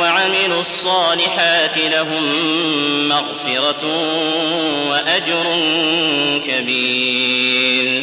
وعملوا الصالحات لهم مغفرة وأجر كبير.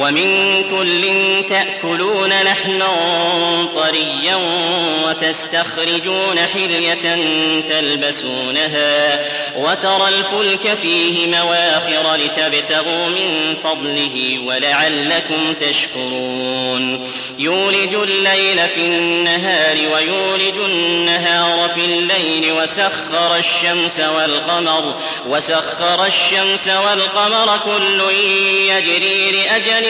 ومن كل تأكلون لحما طريا وتستخرجون حلية تلبسونها وترى الفلك فيه مواخر لتبتغوا من فضله ولعلكم تشكرون. يولج الليل في النهار ويولج النهار في الليل وسخر الشمس والقمر وسخر الشمس والقمر كل يجري لأجل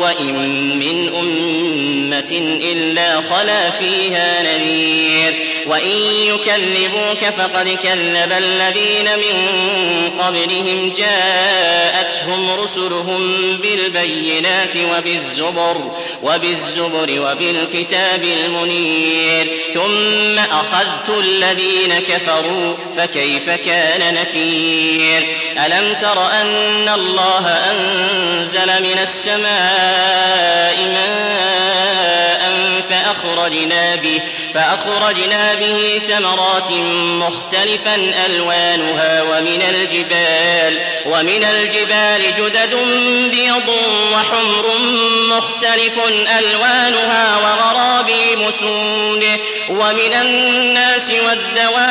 وإن من أمة إلا خلا فيها نذير وإن يكذبوك فقد كذب الذين من قبلهم جاءتهم رسلهم بالبينات وبالزبر وبالزبر وبالكتاب المنير ثم أخذت الذين كفروا فكيف كان نكير ألم تر أن الله أنزل من السماء ماء فأخرجنا به فأخرجنا به ثمرات مختلفا ألوانها ومن الجبال ومن الجبال جدد بيض وحمر مختلف ألوانها وغرابي مسود ومن الناس والدواب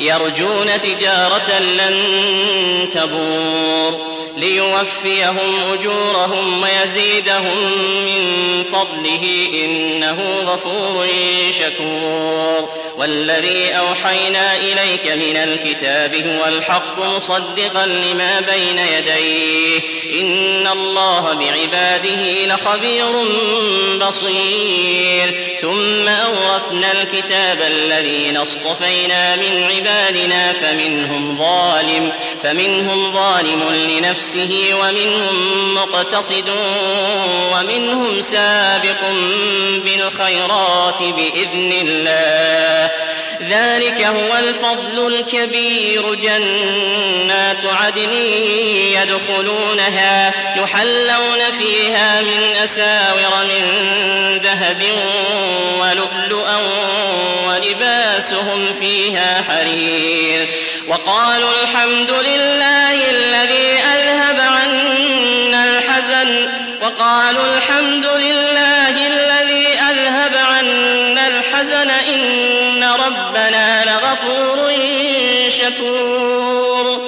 يرجون تجارة لن تبور. ليوفيهم أجورهم ويزيدهم من فضله إنه غفور شكور. والذي أوحينا إليك من الكتاب هو الحق مصدقا لما بين يديه. إن الله بعباده لخبير بصير. ثم أورثنا الكتاب الذين اصطفينا من عبادنا فمنهم ظالم فمنهم ظالم لنفسه ومنهم مقتصد ومنهم سابق بالخيرات بإذن الله. ذلك هو الفضل الكبير. جنات عدن يدخلونها يحلون فيها من أساور من ذهب ولؤلؤا ولباسهم فيها حرير. وقالوا الحمد لله الذي وقالوا الحمد لله الذي أذهب عنا الحزن إن ربنا لغفور شكور.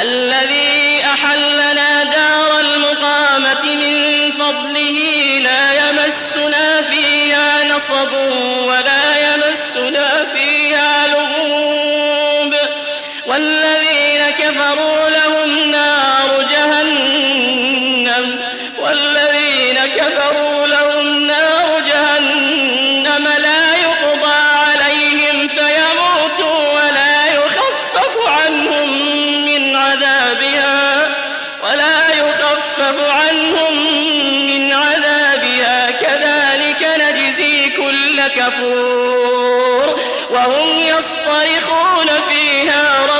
الذي أحلنا دار المقامة من فضله لا يمسنا فيها نصب. كفور وهم يصطرخون فيها ربنا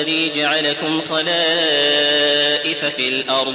الذي جعلكم خلائف في الأرض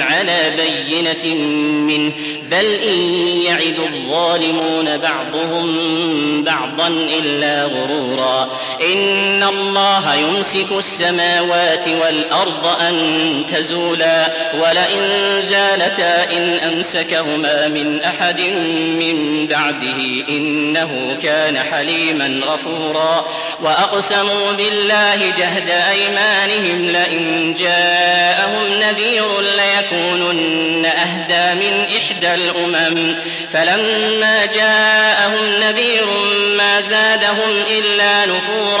على بينة منه. بل إن يعد الظالمون بعضهم بعضا إلا غرورا. إن الله يمسك السماوات والأرض أن تزولا ولئن زالتا إن أمسكهما من أحد من بعده إنه كان حليما غفورا وأقسموا بالله جهد أيمانهم لئن جاءهم نذير ليكونن أهدى من إحدى الأمم فلما جاءهم نذير ما زادهم إلا نفورا